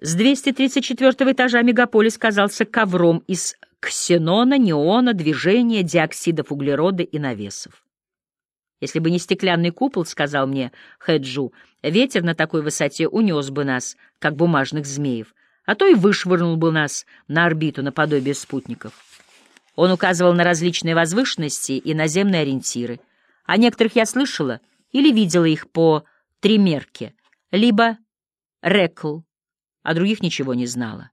С 234 этажа мегаполис казался ковром из ксенона, неона, движения, диоксидов углерода и навесов. Если бы не стеклянный купол, — сказал мне Хэджу, — ветер на такой высоте унес бы нас, как бумажных змеев, а то и вышвырнул бы нас на орбиту наподобие спутников. Он указывал на различные возвышенности и наземные ориентиры. О некоторых я слышала или видела их по Тримерке, либо Рекл, о других ничего не знала.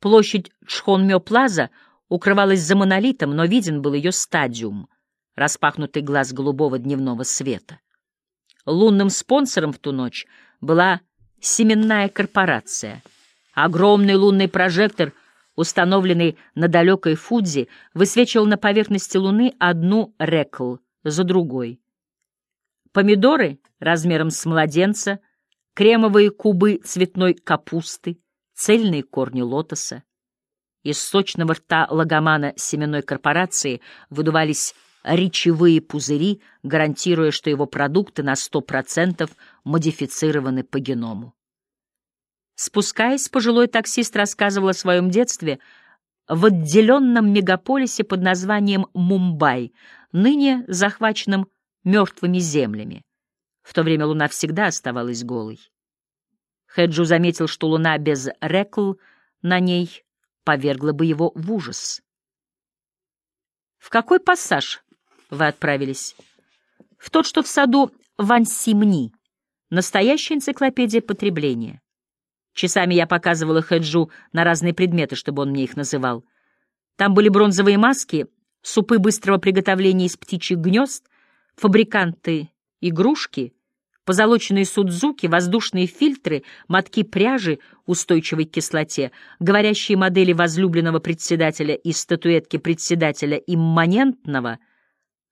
Площадь Чхонмё-Плаза укрывалась за монолитом, но виден был ее стадиум, распахнутый глаз голубого дневного света. Лунным спонсором в ту ночь была семенная корпорация. Огромный лунный прожектор, установленный на далекой Фудзи, высвечивал на поверхности Луны одну рекл за другой. Помидоры размером с младенца — кремовые кубы цветной капусты, цельные корни лотоса. Из сочного рта лагомана семенной корпорации выдувались речевые пузыри, гарантируя, что его продукты на сто процентов модифицированы по геному. Спускаясь, пожилой таксист рассказывал о своем детстве в отделенном мегаполисе под названием Мумбай, ныне захваченном мертвыми землями. В то время луна всегда оставалась голой. Хэджу заметил, что луна без рекл на ней повергла бы его в ужас. «В какой пассаж вы отправились?» «В тот, что в саду Вансимни. Настоящая энциклопедия потребления. Часами я показывала Хэджу на разные предметы, чтобы он мне их называл. Там были бронзовые маски, супы быстрого приготовления из птичьих гнезд, фабриканты игрушки — позолоченные судзуки, воздушные фильтры, мотки пряжи устойчивой к кислоте, говорящие модели возлюбленного председателя и статуэтки председателя имманентного,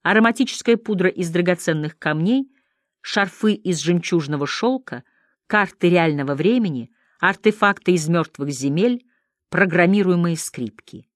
ароматическая пудра из драгоценных камней, шарфы из жемчужного шелка, карты реального времени, артефакты из мертвых земель, программируемые скрипки.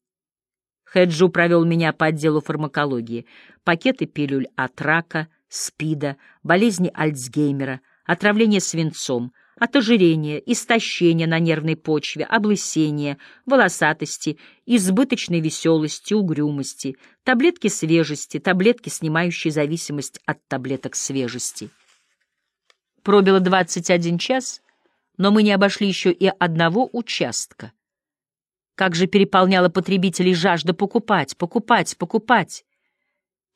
Хэджу провел меня по отделу фармакологии, пакеты пилюль от рака — СПИДа, болезни Альцгеймера, отравление свинцом, от ожирения, истощения на нервной почве, облысения, волосатости, избыточной веселости, угрюмости, таблетки свежести, таблетки, снимающие зависимость от таблеток свежести. Пробило 21 час, но мы не обошли еще и одного участка. Как же переполняла потребителей жажда покупать, покупать, покупать.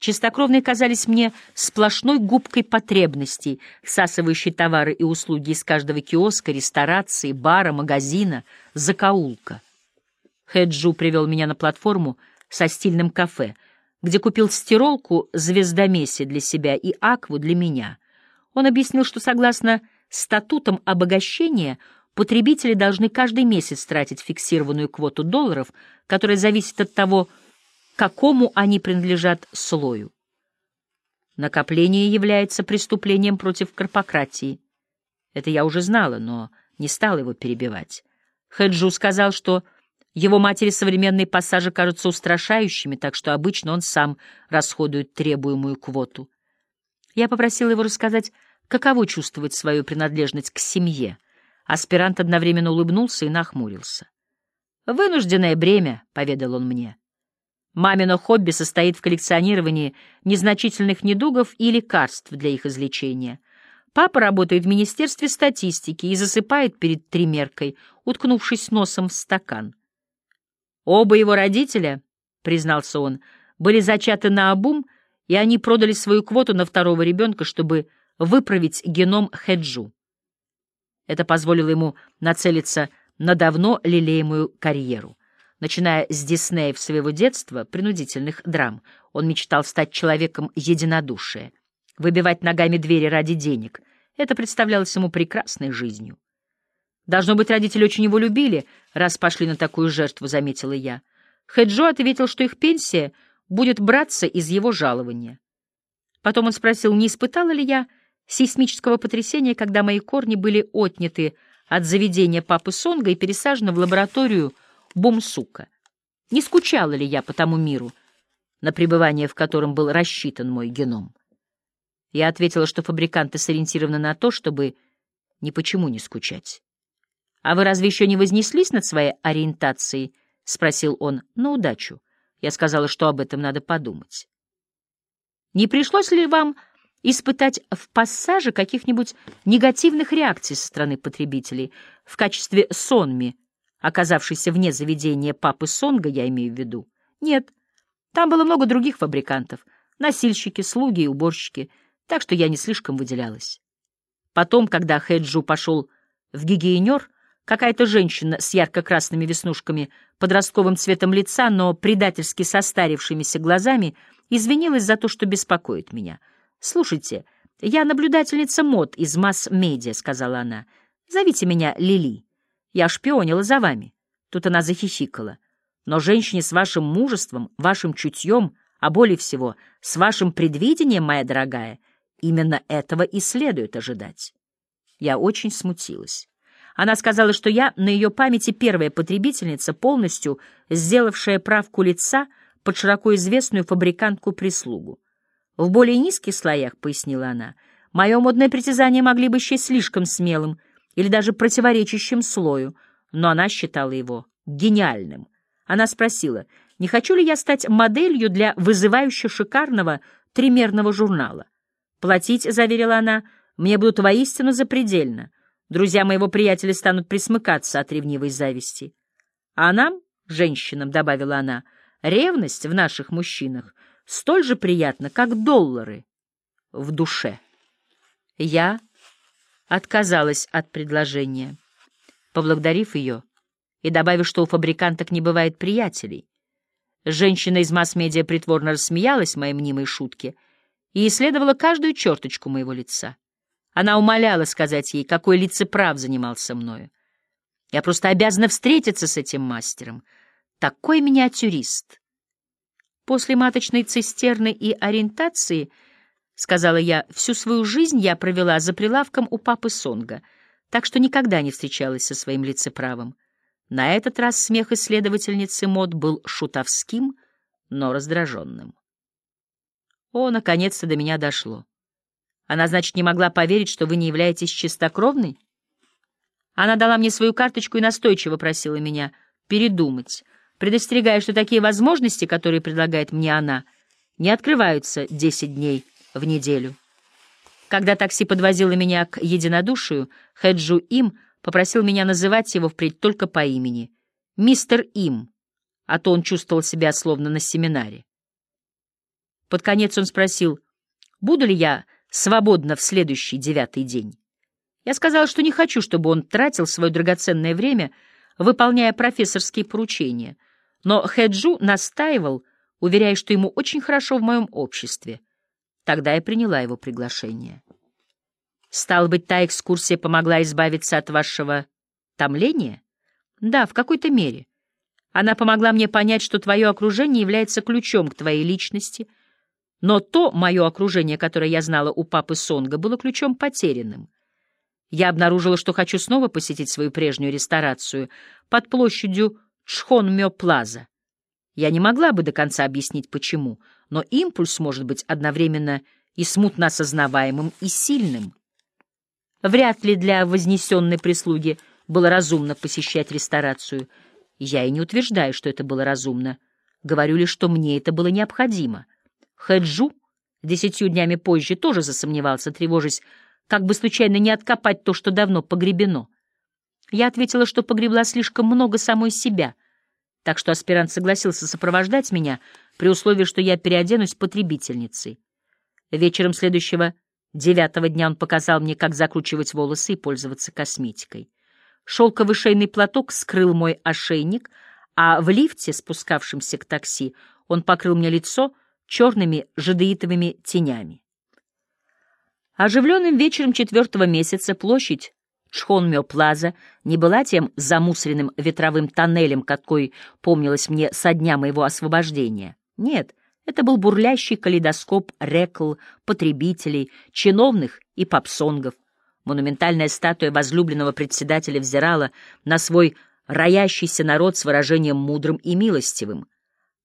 Чистокровные казались мне сплошной губкой потребностей, всасывающей товары и услуги из каждого киоска, ресторации, бара, магазина, закоулка. Хэджу привел меня на платформу со стильным кафе, где купил стиролку звездомеси для себя и акву для меня. Он объяснил, что согласно статутам обогащения потребители должны каждый месяц тратить фиксированную квоту долларов, которая зависит от того, какому они принадлежат слою. Накопление является преступлением против корпократии. Это я уже знала, но не стала его перебивать. Хэджу сказал, что его матери современные пассажи кажутся устрашающими, так что обычно он сам расходует требуемую квоту. Я попросила его рассказать, каково чувствовать свою принадлежность к семье. Аспирант одновременно улыбнулся и нахмурился. «Вынужденное бремя», — поведал он мне. Мамино хобби состоит в коллекционировании незначительных недугов и лекарств для их излечения. Папа работает в Министерстве статистики и засыпает перед тримеркой, уткнувшись носом в стакан. Оба его родителя, признался он, были зачаты на обум, и они продали свою квоту на второго ребенка, чтобы выправить геном Хеджу. Это позволило ему нацелиться на давно лелеемую карьеру — Начиная с Диснеев своего детства, принудительных драм, он мечтал стать человеком единодушия, выбивать ногами двери ради денег. Это представлялось ему прекрасной жизнью. «Должно быть, родители очень его любили, раз пошли на такую жертву», — заметила я. Хэджо ответил, что их пенсия будет браться из его жалования. Потом он спросил, не испытала ли я сейсмического потрясения, когда мои корни были отняты от заведения папы Сонга и пересажены в лабораторию Бумсука. Не скучала ли я по тому миру, на пребывание в котором был рассчитан мой геном? Я ответила, что фабриканты сориентированы на то, чтобы ни почему не скучать. «А вы разве еще не вознеслись над своей ориентацией?» — спросил он. «На удачу». Я сказала, что об этом надо подумать. «Не пришлось ли вам испытать в пассаже каких-нибудь негативных реакций со стороны потребителей в качестве сонми, оказавшейся вне заведения папы Сонга, я имею в виду? Нет, там было много других фабрикантов, носильщики, слуги и уборщики, так что я не слишком выделялась. Потом, когда Хэджу пошел в гигиенер, какая-то женщина с ярко-красными веснушками, подростковым цветом лица, но предательски состарившимися глазами, извинилась за то, что беспокоит меня — «Слушайте, я наблюдательница мод из масс-медиа», — сказала она. «Зовите меня Лили. Я шпионила за вами». Тут она захихикала. «Но женщине с вашим мужеством, вашим чутьем, а более всего, с вашим предвидением, моя дорогая, именно этого и следует ожидать». Я очень смутилась. Она сказала, что я на ее памяти первая потребительница, полностью сделавшая правку лица под широко известную фабрикантку-прислугу. В более низких слоях, — пояснила она, — мое модное притязание могли бы счесть слишком смелым или даже противоречащим слою, но она считала его гениальным. Она спросила, не хочу ли я стать моделью для вызывающе шикарного тримерного журнала. Платить, — заверила она, — мне будут воистину запредельно. Друзья моего приятеля станут присмыкаться от ревнивой зависти. А нам, женщинам, — добавила она, — ревность в наших мужчинах столь же приятно, как доллары в душе. Я отказалась от предложения, поблагодарив ее и добавив, что у фабриканток не бывает приятелей. Женщина из масс-медиа притворно рассмеялась моей мнимой шутке и исследовала каждую черточку моего лица. Она умоляла сказать ей, какой лицеправ занимался мною. Я просто обязана встретиться с этим мастером. Такой миниатюрист. После маточной цистерны и ориентации, — сказала я, — всю свою жизнь я провела за прилавком у папы Сонга, так что никогда не встречалась со своим лицеправом. На этот раз смех исследовательницы мод был шутовским, но раздраженным. О, наконец-то до меня дошло. Она, значит, не могла поверить, что вы не являетесь чистокровной? Она дала мне свою карточку и настойчиво просила меня передумать, предостерегая, что такие возможности, которые предлагает мне она, не открываются десять дней в неделю. Когда такси подвозило меня к единодушию, Хэджу Им попросил меня называть его впредь только по имени. Мистер Им, а то он чувствовал себя словно на семинаре. Под конец он спросил, буду ли я свободна в следующий девятый день. Я сказала, что не хочу, чтобы он тратил свое драгоценное время, выполняя профессорские поручения, но Хэджу настаивал, уверяя, что ему очень хорошо в моем обществе. Тогда я приняла его приглашение. Стало быть, та экскурсия помогла избавиться от вашего томления? Да, в какой-то мере. Она помогла мне понять, что твое окружение является ключом к твоей личности, но то мое окружение, которое я знала у папы Сонга, было ключом потерянным. Я обнаружила, что хочу снова посетить свою прежнюю ресторацию под площадью Чхон-Мё-Плаза. Я не могла бы до конца объяснить, почему, но импульс может быть одновременно и смутно осознаваемым, и сильным. Вряд ли для вознесенной прислуги было разумно посещать ресторацию. Я и не утверждаю, что это было разумно. Говорю лишь, что мне это было необходимо. Хэджу десятью днями позже тоже засомневался, тревожась, как бы случайно не откопать то, что давно погребено. Я ответила, что погребла слишком много самой себя, так что аспирант согласился сопровождать меня при условии, что я переоденусь потребительницей. Вечером следующего девятого дня он показал мне, как закручивать волосы и пользоваться косметикой. Шелковый шейный платок скрыл мой ошейник, а в лифте, спускавшемся к такси, он покрыл мне лицо черными жадеитовыми тенями. Оживленным вечером четвертого месяца площадь Чхонмё-Плаза не была тем замусоренным ветровым тоннелем, какой помнилось мне со дня моего освобождения. Нет, это был бурлящий калейдоскоп рекл, потребителей, чиновных и попсонгов. Монументальная статуя возлюбленного председателя взирала на свой роящийся народ с выражением мудрым и милостивым.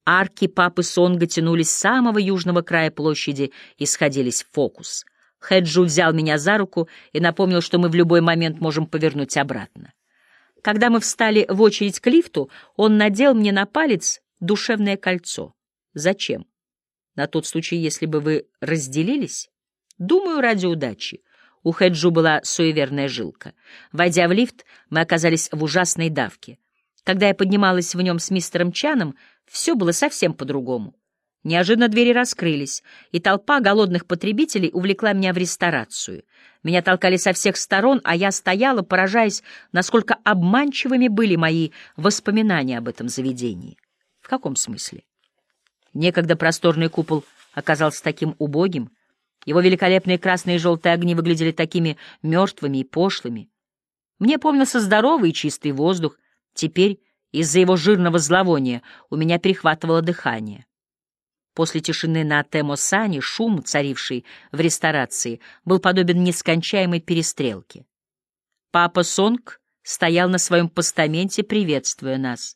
Арки папы Сонга тянулись с самого южного края площади и сходились в фокус — Хэджу взял меня за руку и напомнил, что мы в любой момент можем повернуть обратно. Когда мы встали в очередь к лифту, он надел мне на палец душевное кольцо. Зачем? На тот случай, если бы вы разделились? Думаю, ради удачи. У Хэджу была суеверная жилка. Войдя в лифт, мы оказались в ужасной давке. Когда я поднималась в нем с мистером Чаном, все было совсем по-другому. Неожиданно двери раскрылись, и толпа голодных потребителей увлекла меня в ресторацию. Меня толкали со всех сторон, а я стояла, поражаясь, насколько обманчивыми были мои воспоминания об этом заведении. В каком смысле? Некогда просторный купол оказался таким убогим, его великолепные красные и желтые огни выглядели такими мертвыми и пошлыми. Мне помнился здоровый и чистый воздух, теперь из-за его жирного зловония у меня перехватывало дыхание. После тишины на Темосане шум, царивший в ресторации, был подобен нескончаемой перестрелке. Папа Сонг стоял на своем постаменте, приветствуя нас.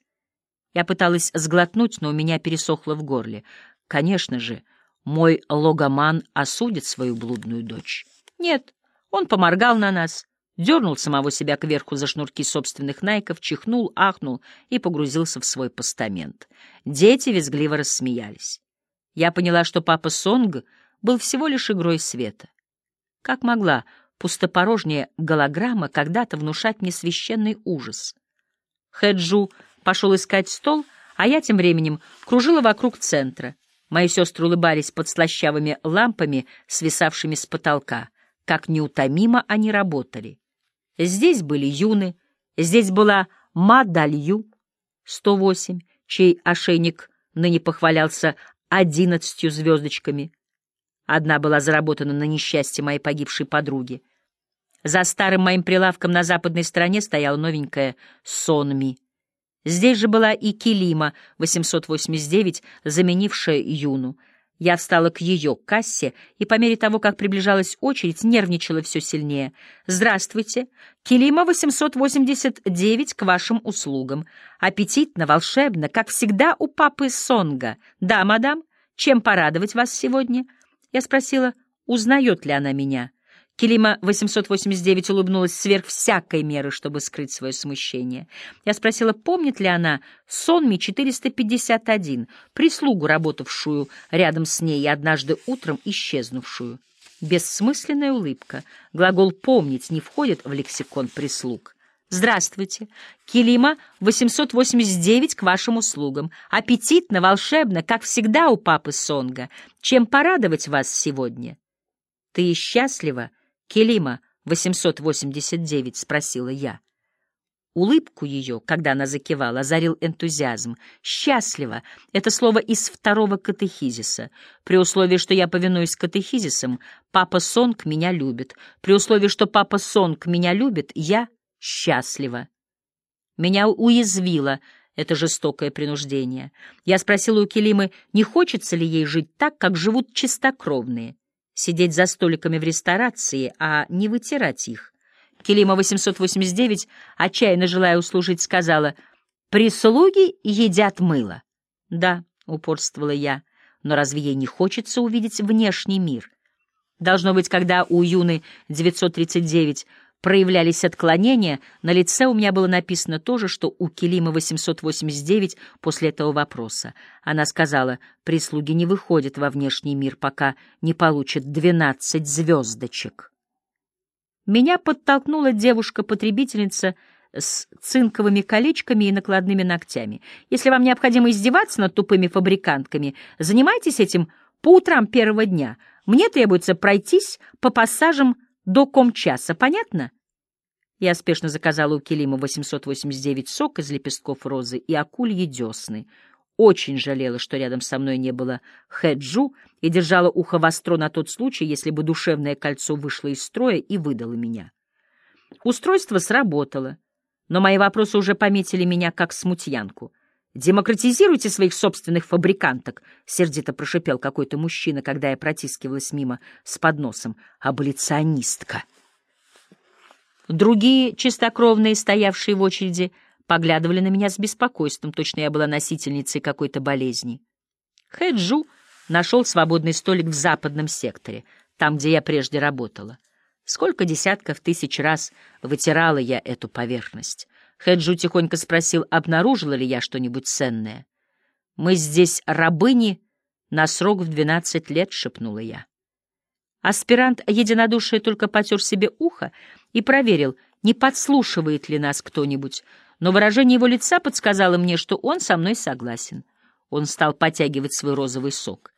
Я пыталась сглотнуть, но у меня пересохло в горле. Конечно же, мой логоман осудит свою блудную дочь. Нет, он поморгал на нас, дернул самого себя кверху за шнурки собственных найков, чихнул, ахнул и погрузился в свой постамент. Дети визгливо рассмеялись. Я поняла, что папа Сонг был всего лишь игрой света. Как могла пустопорожняя голограмма когда-то внушать мне священный ужас? Хэджу пошел искать стол, а я тем временем кружила вокруг центра. Мои сестры улыбались под слащавыми лампами, свисавшими с потолка. Как неутомимо они работали. Здесь были юны, здесь была Мадалью, 108, чей ошейник ныне похвалялся одиннадцатью звездочками. Одна была заработана на несчастье моей погибшей подруги. За старым моим прилавком на западной стороне стояла новенькая Сонми. Здесь же была и Килима, 889, заменившая Юну. Я встала к ее кассе, и по мере того, как приближалась очередь, нервничала все сильнее. «Здравствуйте. Килима 889 к вашим услугам. Аппетитно, волшебно, как всегда у папы Сонга. Да, мадам, чем порадовать вас сегодня?» Я спросила, узнает ли она меня. Келима 889 улыбнулась сверх всякой меры, чтобы скрыть свое смущение. Я спросила, помнит ли она Сонми 451, прислугу, работавшую рядом с ней и однажды утром исчезнувшую. Бессмысленная улыбка. Глагол «помнить» не входит в лексикон прислуг. Здравствуйте. Келима 889 к вашим услугам. Аппетитно, волшебно, как всегда у папы Сонга. Чем порадовать вас сегодня? Ты счастлива? Келима, 889, спросила я. Улыбку ее, когда она закивала, озарил энтузиазм. «Счастливо» — это слово из второго катехизиса. При условии, что я повинуюсь катехизисам, папа Сонг меня любит. При условии, что папа Сонг меня любит, я счастлива. Меня уязвило это жестокое принуждение. Я спросила у Келимы, не хочется ли ей жить так, как живут чистокровные сидеть за столиками в ресторации, а не вытирать их. Келима 889, отчаянно желая услужить, сказала, «Прислуги едят мыло». «Да», — упорствовала я, — «но разве ей не хочется увидеть внешний мир?» Должно быть, когда у Юны 939 проявлялись отклонения, на лице у меня было написано то же, что у Келима 889 после этого вопроса. Она сказала, прислуги не выходят во внешний мир, пока не получат 12 звездочек. Меня подтолкнула девушка-потребительница с цинковыми колечками и накладными ногтями. Если вам необходимо издеваться над тупыми фабрикантками, занимайтесь этим по утрам первого дня. Мне требуется пройтись по пассажам до комчаса, понятно? Я спешно заказала у Келима 889 сок из лепестков розы и акульи десны. Очень жалела, что рядом со мной не было хэджу и держала ухо востро на тот случай, если бы душевное кольцо вышло из строя и выдало меня. Устройство сработало, но мои вопросы уже пометили меня как смутьянку — «Демократизируйте своих собственных фабриканток», — сердито прошипел какой-то мужчина, когда я протискивалась мимо с подносом. «Аболиционистка». Другие чистокровные, стоявшие в очереди, поглядывали на меня с беспокойством, точно я была носительницей какой-то болезни. Хэджу нашел свободный столик в западном секторе, там, где я прежде работала. Сколько десятков тысяч раз вытирала я эту поверхность. Хэджу тихонько спросил, обнаружила ли я что-нибудь ценное. «Мы здесь рабыни на срок в двенадцать лет», — шепнула я. Аспирант единодушие только потер себе ухо и проверил, не подслушивает ли нас кто-нибудь, но выражение его лица подсказало мне, что он со мной согласен. Он стал потягивать свой розовый сок.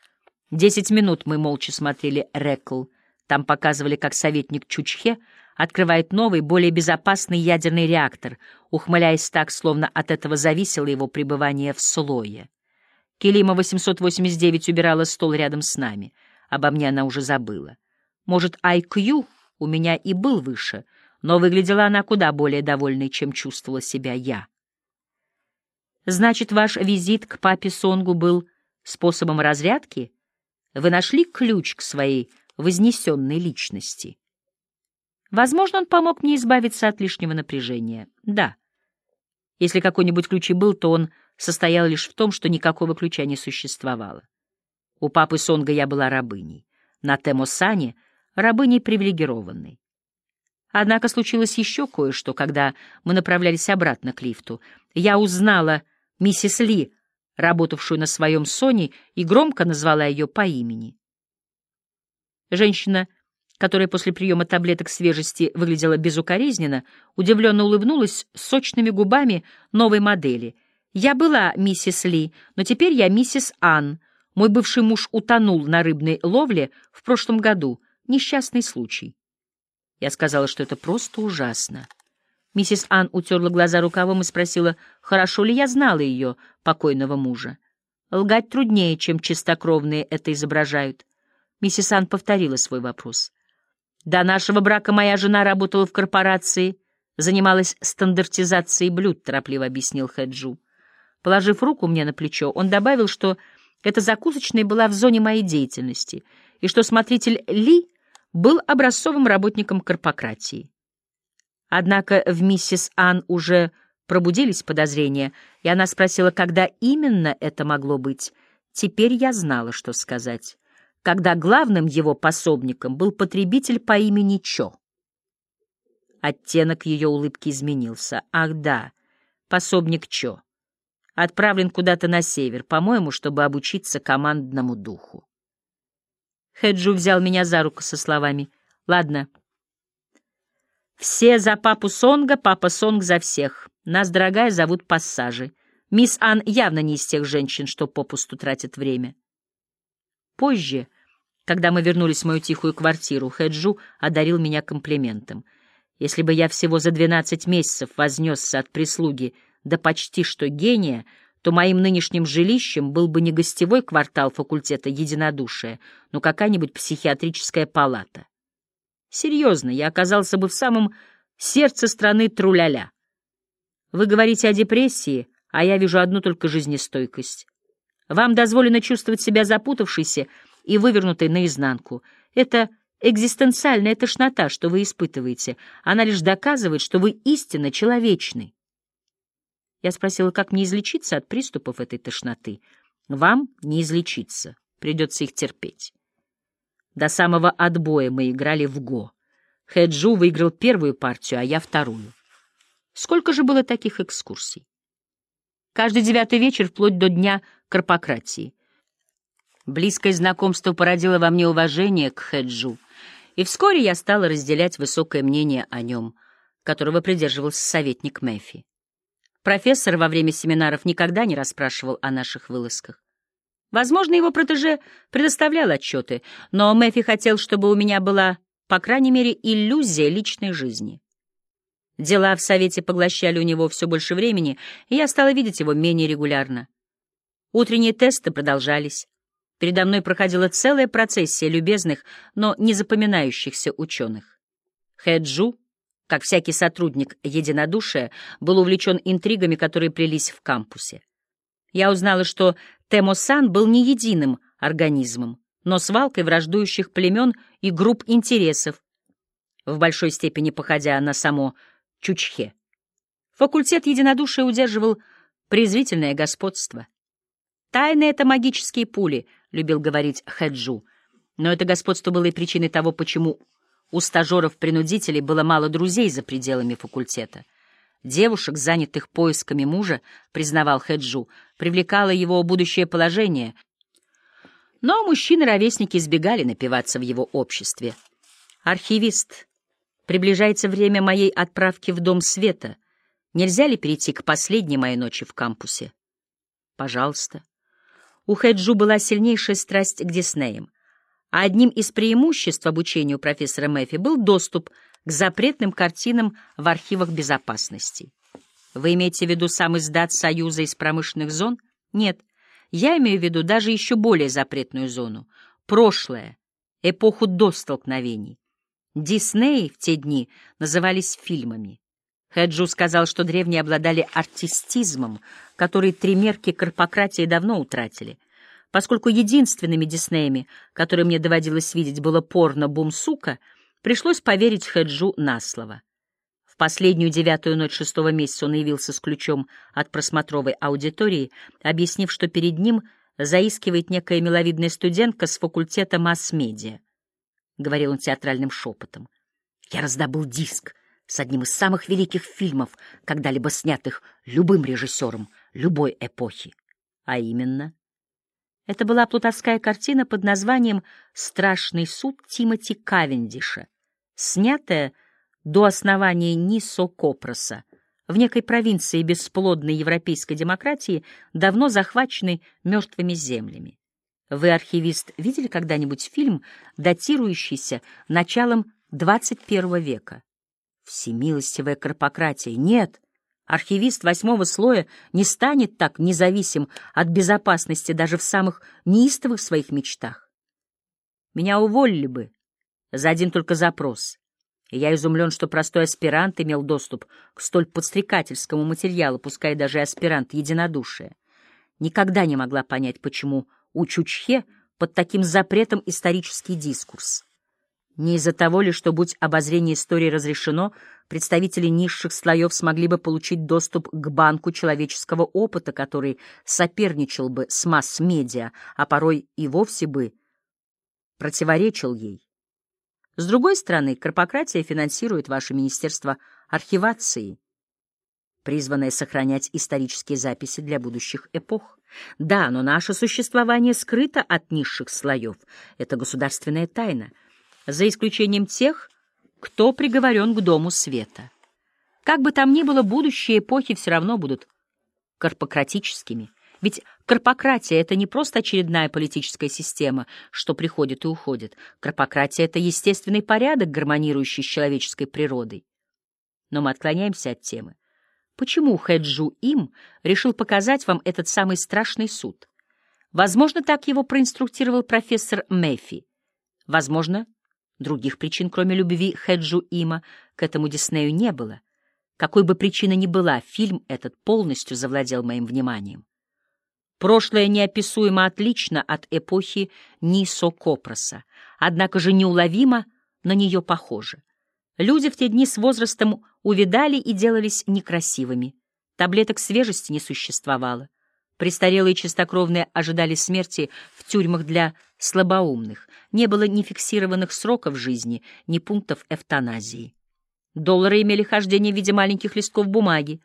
Десять минут мы молча смотрели «Рекл». Там показывали, как советник Чучхе открывает новый, более безопасный ядерный реактор, ухмыляясь так, словно от этого зависело его пребывание в слое. Келима 889 убирала стол рядом с нами. Обо мне она уже забыла. Может, IQ у меня и был выше, но выглядела она куда более довольной, чем чувствовала себя я. Значит, ваш визит к папе Сонгу был способом разрядки? Вы нашли ключ к своей вознесенной личности? Возможно, он помог мне избавиться от лишнего напряжения. Да. Если какой-нибудь ключ и был, то он состоял лишь в том, что никакого ключа не существовало. У папы Сонга я была рабыней. На Темосане — рабыней привилегированной. Однако случилось еще кое-что, когда мы направлялись обратно к лифту. Я узнала миссис Ли, работавшую на своем Соне, и громко назвала ее по имени. Женщина, которая после приема таблеток свежести выглядела безукоризненно, удивленно улыбнулась сочными губами новой модели — я была миссис Ли, но теперь я миссис Ан. Мой бывший муж утонул на рыбной ловле в прошлом году. Несчастный случай. Я сказала, что это просто ужасно. Миссис Ан утерла глаза рукавом и спросила, хорошо ли я знала ее, покойного мужа. Лгать труднее, чем чистокровные это изображают. Миссис Ан повторила свой вопрос. До нашего брака моя жена работала в корпорации, занималась стандартизацией блюд, торопливо объяснил Хэджу. Положив руку мне на плечо, он добавил, что эта закусочная была в зоне моей деятельности, и что смотритель Ли был образцовым работником корпократии. Однако в миссис Ан уже пробудились подозрения, и она спросила, когда именно это могло быть. Теперь я знала, что сказать. Когда главным его пособником был потребитель по имени Чо. Оттенок ее улыбки изменился. Ах да, пособник Чо отправлен куда-то на север, по-моему, чтобы обучиться командному духу. Хэджу взял меня за руку со словами «Ладно, все за папу Сонга, папа Сонг за всех. Нас, дорогая, зовут Пассажи. Мисс Ан явно не из тех женщин, что попусту тратят время». Позже, когда мы вернулись в мою тихую квартиру, Хэджу одарил меня комплиментом. Если бы я всего за двенадцать месяцев вознесся от прислуги да почти что гения, то моим нынешним жилищем был бы не гостевой квартал факультета единодушия, но какая-нибудь психиатрическая палата. Серьезно, я оказался бы в самом сердце страны Труляля. Вы говорите о депрессии, а я вижу одну только жизнестойкость. Вам дозволено чувствовать себя запутавшейся и вывернутой наизнанку. Это экзистенциальная тошнота, что вы испытываете. Она лишь доказывает, что вы истинно человечны. Я спросила, как мне излечиться от приступов этой тошноты. Вам не излечиться, придется их терпеть. До самого отбоя мы играли в го. Хэджу выиграл первую партию, а я вторую. Сколько же было таких экскурсий? Каждый девятый вечер вплоть до дня корпократии. Близкое знакомство породило во мне уважение к Хэджу, и вскоре я стала разделять высокое мнение о нем, которого придерживался советник Мэфи. Профессор во время семинаров никогда не расспрашивал о наших вылазках. Возможно, его протеже предоставлял отчеты, но Мэфи хотел, чтобы у меня была, по крайней мере, иллюзия личной жизни. Дела в Совете поглощали у него все больше времени, и я стала видеть его менее регулярно. Утренние тесты продолжались. Передо мной проходила целая процессия любезных, но не запоминающихся ученых. Хэджу как всякий сотрудник единодушия, был увлечен интригами, которые плелись в кампусе. Я узнала, что Темосан был не единым организмом, но свалкой враждующих племен и групп интересов, в большой степени походя на само Чучхе. Факультет единодушия удерживал презрительное господство. «Тайны — это магические пули», — любил говорить Хэджу, но это господство было и причиной того, почему у стажеров-принудителей было мало друзей за пределами факультета. девушек, занятых поисками мужа, признавал Хэджу, привлекало его будущее положение, но мужчины-ровесники избегали напиваться в его обществе. Архивист, приближается время моей отправки в Дом Света. Нельзя ли перейти к последней моей ночи в кампусе? Пожалуйста. У Хэджу была сильнейшая страсть к Диснеям, а одним из преимуществ обучения у профессора Мэффи был доступ к запретным картинам в архивах безопасности. Вы имеете в виду сам издат Союза из промышленных зон? Нет. Я имею в виду даже еще более запретную зону. Прошлое, эпоху до столкновений. Дисней в те дни назывались фильмами. Хэджу сказал, что древние обладали артистизмом, который тримерки корпократии давно утратили. Поскольку единственными Диснеями, которые мне доводилось видеть, было порно Бумсука, пришлось поверить Хэджу на слово. В последнюю девятую ночь шестого месяца он явился с ключом от просмотровой аудитории, объяснив, что перед ним заискивает некая миловидная студентка с факультета масс-медиа. Говорил он театральным шепотом. «Я раздобыл диск с одним из самых великих фильмов, когда-либо снятых любым режиссером любой эпохи. А именно...» Это была плутовская картина под названием «Страшный суд Тимоти Кавендиша», снятая до основания Нисо-Копроса, в некой провинции бесплодной европейской демократии, давно захваченной мертвыми землями. Вы, архивист, видели когда-нибудь фильм, датирующийся началом XXI века? Всемилостивая корпократия. Нет, архивист восьмого слоя не станет так независим от безопасности даже в самых неистовых своих мечтах. Меня уволили бы за один только запрос. И я изумлен, что простой аспирант имел доступ к столь подстрекательскому материалу, пускай даже аспирант единодушия. Никогда не могла понять, почему у Чучхе под таким запретом исторический дискурс. Не из-за того ли, что, будь обозрение истории разрешено, представители низших слоев смогли бы получить доступ к банку человеческого опыта, который соперничал бы с масс-медиа, а порой и вовсе бы противоречил ей. С другой стороны, корпократия финансирует ваше Министерство архивации, призванное сохранять исторические записи для будущих эпох. Да, но наше существование скрыто от низших слоев. Это государственная тайна, за исключением тех, кто приговорен к Дому Света. Как бы там ни было, будущие эпохи все равно будут корпократическими. Ведь корпократия — это не просто очередная политическая система, что приходит и уходит. Корпократия — это естественный порядок, гармонирующий с человеческой природой. Но мы отклоняемся от темы. Почему Хэджу Им решил показать вам этот самый страшный суд? Возможно, так его проинструктировал профессор Мэфи. Возможно, других причин, кроме любви Хэджу Има, к этому Диснею не было. Какой бы причина ни была, фильм этот полностью завладел моим вниманием. Прошлое неописуемо отлично от эпохи Нисо Копроса, однако же неуловимо на нее похоже. Люди в те дни с возрастом увидали и делались некрасивыми. Таблеток свежести не существовало. Престарелые чистокровные ожидали смерти в тюрьмах для слабоумных. Не было ни фиксированных сроков жизни, ни пунктов эвтаназии. Доллары имели хождение в виде маленьких листков бумаги.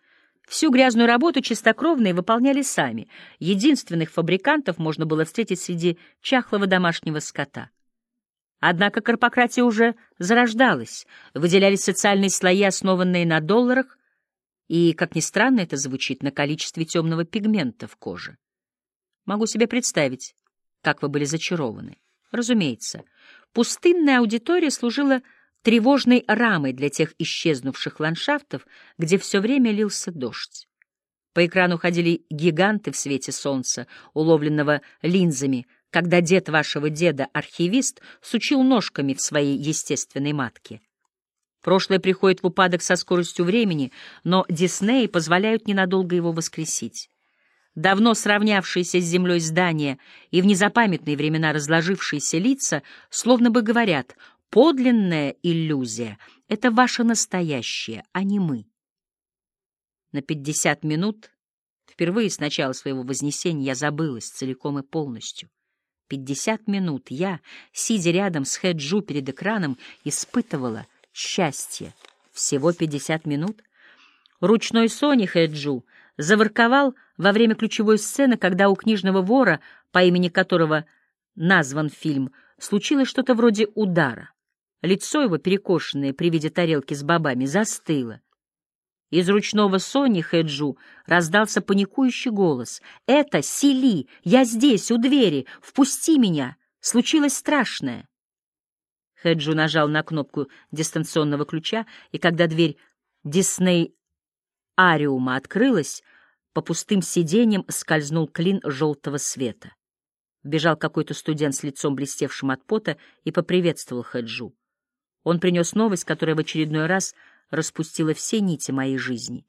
Всю грязную работу чистокровные выполняли сами. Единственных фабрикантов можно было встретить среди чахлого домашнего скота. Однако корпократия уже зарождалась, выделялись социальные слои, основанные на долларах, и, как ни странно это звучит, на количестве темного пигмента в коже. Могу себе представить, как вы были зачарованы. Разумеется, пустынная аудитория служила тревожной рамой для тех исчезнувших ландшафтов, где все время лился дождь. По экрану ходили гиганты в свете солнца, уловленного линзами, когда дед вашего деда, архивист, сучил ножками в своей естественной матке. Прошлое приходит в упадок со скоростью времени, но Диснеи позволяют ненадолго его воскресить. Давно сравнявшиеся с землей здания и в незапамятные времена разложившиеся лица словно бы говорят Подлинная иллюзия — это ваше настоящее, а не мы. На пятьдесят минут, впервые с начала своего вознесения, я забылась целиком и полностью. Пятьдесят минут я, сидя рядом с Хэджу перед экраном, испытывала счастье. Всего пятьдесят минут. Ручной Сони Хэджу заворковал во время ключевой сцены, когда у книжного вора, по имени которого назван фильм, случилось что-то вроде удара. Лицо его, перекошенное при виде тарелки с бобами, застыло. Из ручного Сони Хэджу раздался паникующий голос. «Это Сили! Я здесь, у двери! Впусти меня! Случилось страшное!» Хэджу нажал на кнопку дистанционного ключа, и когда дверь Дисней Ариума открылась, по пустым сиденьям скользнул клин желтого света. Вбежал какой-то студент с лицом блестевшим от пота и поприветствовал Хэджу. Он принес новость, которая в очередной раз распустила все нити моей жизни.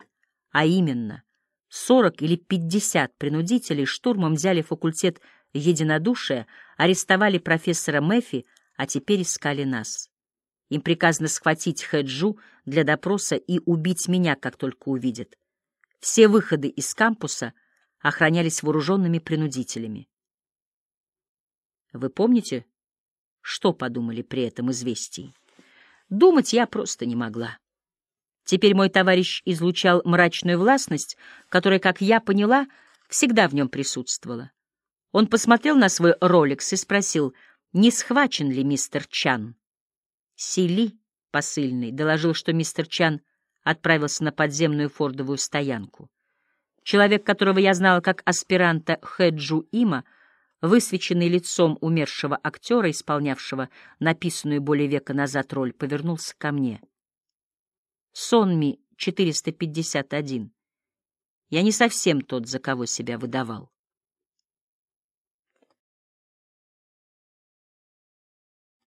А именно, сорок или пятьдесят принудителей штурмом взяли факультет единодушия, арестовали профессора Мэфи, а теперь искали нас. Им приказано схватить Хэджу для допроса и убить меня, как только увидят. Все выходы из кампуса охранялись вооруженными принудителями. Вы помните, что подумали при этом известии? Думать я просто не могла. Теперь мой товарищ излучал мрачную властность, которая, как я поняла, всегда в нем присутствовала. Он посмотрел на свой роликс и спросил, не схвачен ли мистер Чан. Сили, посыльный, доложил, что мистер Чан отправился на подземную фордовую стоянку. Человек, которого я знала как аспиранта Хэджу Има, высвеченный лицом умершего актера, исполнявшего написанную более века назад роль, повернулся ко мне. Сонми 451. Я не совсем тот, за кого себя выдавал.